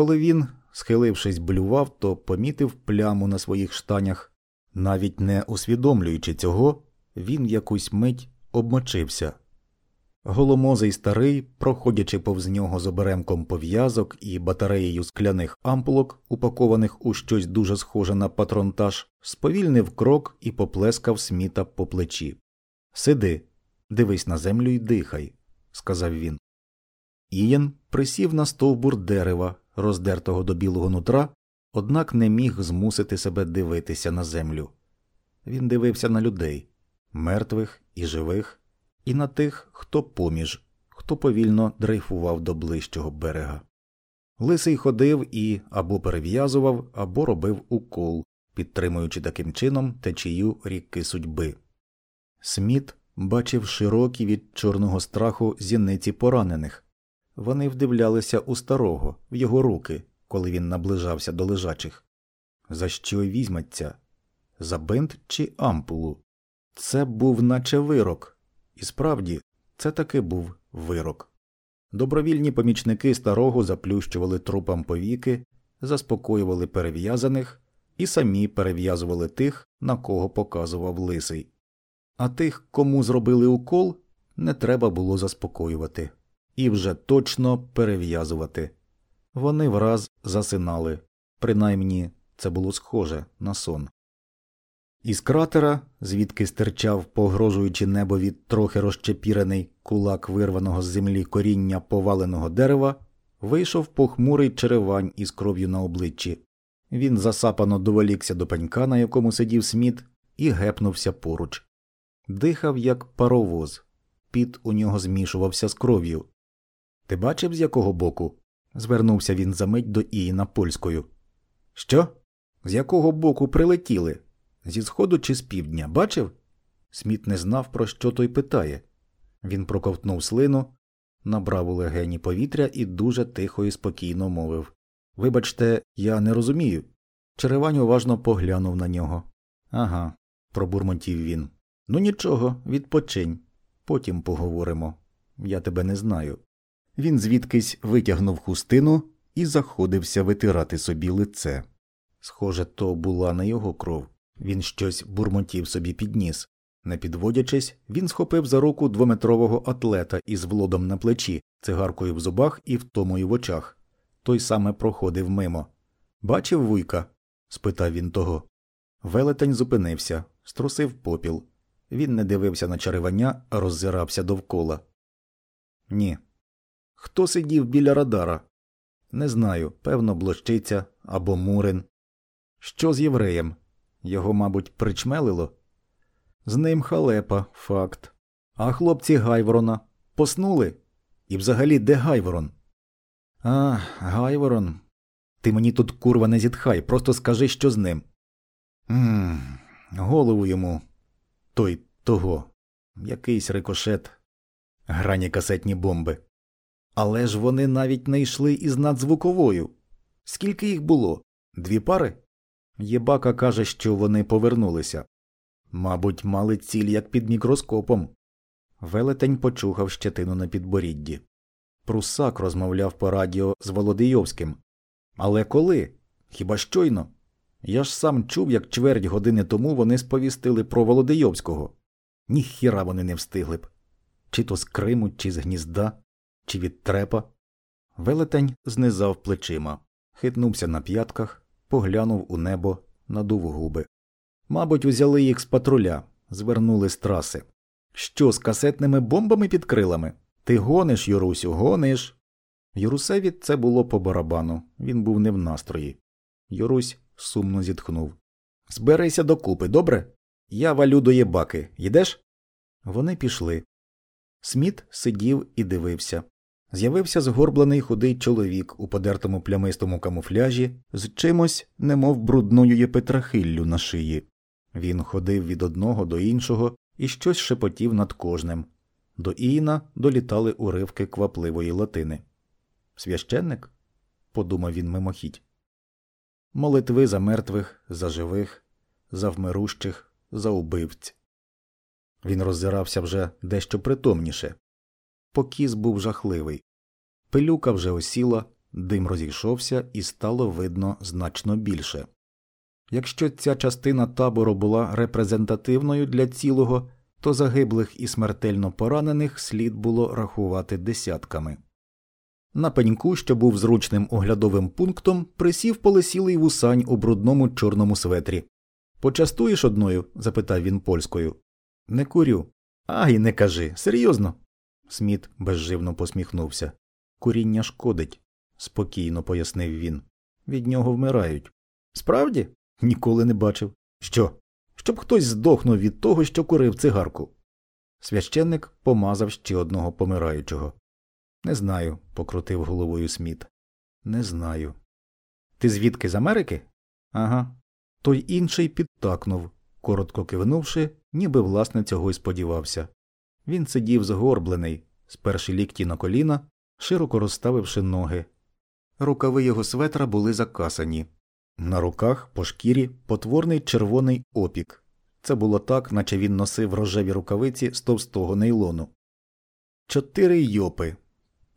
Коли він, схилившись, блював, то помітив пляму на своїх штанях. Навіть не усвідомлюючи цього, він якусь мить обмочився. Голомозий старий, проходячи повз нього з оберемком пов'язок і батареєю скляних ампулок, упакованих у щось дуже схоже на патронтаж, сповільнив крок і поплескав сміта по плечі. Сиди, дивись на землю і дихай, сказав він. Ієн присів на стовбур дерева, роздертого до білого нутра, однак не міг змусити себе дивитися на землю. Він дивився на людей мертвих і живих, і на тих, хто поміж, хто повільно дрейфував до ближчого берега. Лисий ходив і або перев'язував, або робив укол, підтримуючи таким чином течію ріки судьби. Сміт бачив широкі від чорного страху зіниці поранених. Вони вдивлялися у старого, в його руки, коли він наближався до лежачих. За що візьметься? За бинт чи ампулу? Це був наче вирок, і справді, це таки був вирок. Добровільні помічники старого заплющували трупам повіки, заспокоювали перев'язаних і самі перев'язували тих, на кого показував лисий. А тих, кому зробили укол, не треба було заспокоювати і вже точно перев'язувати. Вони враз засинали, принаймні це було схоже на сон. Із кратера, звідки стирчав, погрожуючи небові трохи розчепірений кулак вирваного з землі коріння поваленого дерева, вийшов похмурий черевань із кров'ю на обличчі. Він засапано доволікся до пенька, на якому сидів сміт, і гепнувся поруч. Дихав, як паровоз, піт у нього змішувався з кров'ю. Ти бачив, з якого боку? звернувся він за мить до Іїна польською. Що? З якого боку прилетіли? Зі сходу чи з півдня, бачив? Сміт не знав, про що той питає. Він проковтнув слину, набрав у легені повітря і дуже тихо і спокійно мовив Вибачте, я не розумію. Черевань уважно поглянув на нього. Ага, пробурмотів він. Ну нічого, відпочинь. Потім поговоримо. Я тебе не знаю. Він звідкись витягнув хустину і заходився витирати собі лице. Схоже, то була не його кров. Він щось бурмотів собі підніс. Не підводячись, він схопив за руку двометрового атлета із влодом на плечі, цигаркою в зубах і втомою в очах. Той саме проходив мимо. Бачив вуйка? спитав він того. Велетень зупинився, струсив попіл. Він не дивився на чаривання, а роззирався довкола. Ні. Хто сидів біля радара? Не знаю, певно, блощиця або Мурин. Що з євреєм? Його, мабуть, причмелило? З ним халепа, факт. А хлопці Гайворона поснули? І взагалі де Гайворон? А, Гайворон. Ти мені тут курва не зітхай, просто скажи, що з ним. Ммм, голову йому. Той того. Якийсь рикошет, грані касетні бомби. Але ж вони навіть не йшли із надзвуковою. Скільки їх було? Дві пари? Єбака каже, що вони повернулися. Мабуть, мали ціль як під мікроскопом. Велетень почухав щетину на підборідді. Прусак розмовляв по радіо з Володийовським. Але коли? Хіба щойно? Я ж сам чув, як чверть години тому вони сповістили про Володийовського. Ніхіра вони не встигли б. Чи то з Криму, чи з гнізда, чи від трепа. Велетень знизав плечима, хитнувся на п'ятках, поглянув у небо, надув губи. Мабуть, узяли їх з патруля, звернули з траси. Що, з касетними бомбами під крилами? Ти гониш, Юрусю, гониш. Юрусеві це було по барабану, він був не в настрої. Юрусь сумно зітхнув. Зберися докупи, добре? Я валю до єбаки. Йдеш? Вони пішли. Сміт сидів і дивився. З'явився згорблений худий чоловік у подертому плямистому камуфляжі з чимось, немов брудною єпетрахиллю на шиї. Він ходив від одного до іншого і щось шепотів над кожним. До Іїна долітали уривки квапливої латини. Священник? подумав він мимохідь. Молитви за мертвих, за живих, за вмирущих, за убивць. Він роззирався вже дещо притомніше. Покіс був жахливий. Пилюка вже осіла, дим розійшовся і стало видно значно більше. Якщо ця частина табору була репрезентативною для цілого, то загиблих і смертельно поранених слід було рахувати десятками. На пеньку, що був зручним оглядовим пунктом, присів полесілий вусань у брудному чорному светрі. Почастуєш одною? запитав він польською. Не курю. Ай, не кажи, серйозно. Сміт безживно посміхнувся. Куріння шкодить, спокійно пояснив він. Від нього вмирають. Справді? Ніколи не бачив. Що? Щоб хтось здохнув від того, що курив цигарку. Священник помазав ще одного помираючого. Не знаю, покрутив головою Сміт. Не знаю. Ти звідки з Америки? Ага. Той інший підтакнув, коротко кивнувши, ніби власне цього й сподівався. Він сидів згорблений, сперши лікті на коліна, широко розставивши ноги. Рукави його светра були закасані. На руках по шкірі потворний червоний опік. Це було так, наче він носив рожеві рукавиці з товстого нейлону. Чотири йопи.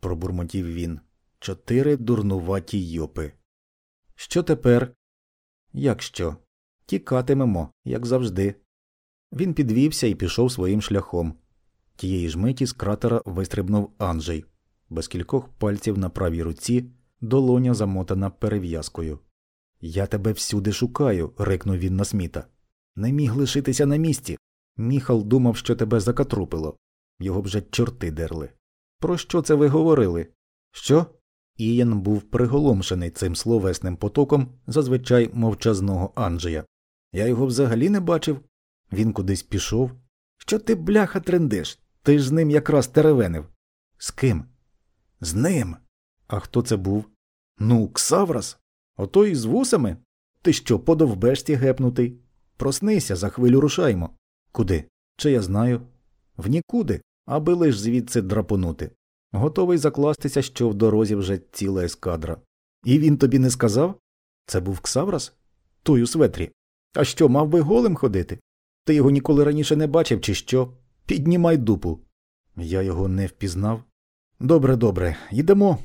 пробурмотів він. Чотири дурнуваті йопи. Що тепер? Як що? Тікатимемо, як завжди. Він підвівся і пішов своїм шляхом. Тієї ж миті з кратера вистрибнув Анджей, без кількох пальців на правій руці, долоня замотана перев'язкою. Я тебе всюди шукаю. рикнув він на сміта. Не міг лишитися на місці. Міхал думав, що тебе закатрупило. Його б же чорти дерли. Про що це ви говорили? Що? Ієн був приголомшений цим словесним потоком зазвичай мовчазного Анджея. Я його взагалі не бачив. Він кудись пішов. Що ти, бляха, трендиш? Ти ж з ним якраз теревенив. З ким? З ним. А хто це був? Ну, Ксаврас. Ото і з вусами? Ти що, по довбешті гепнутий? Проснися, за хвилю рушаймо. Куди? Чи я знаю? В нікуди, аби лиш звідси драпонути. Готовий закластися, що в дорозі вже ціла ескадра. І він тобі не сказав? Це був Ксаврас? Той у светрі. А що, мав би голим ходити? Ти його ніколи раніше не бачив, чи що? Піднімай дупу. Я його не впізнав. Добре, добре, йдемо.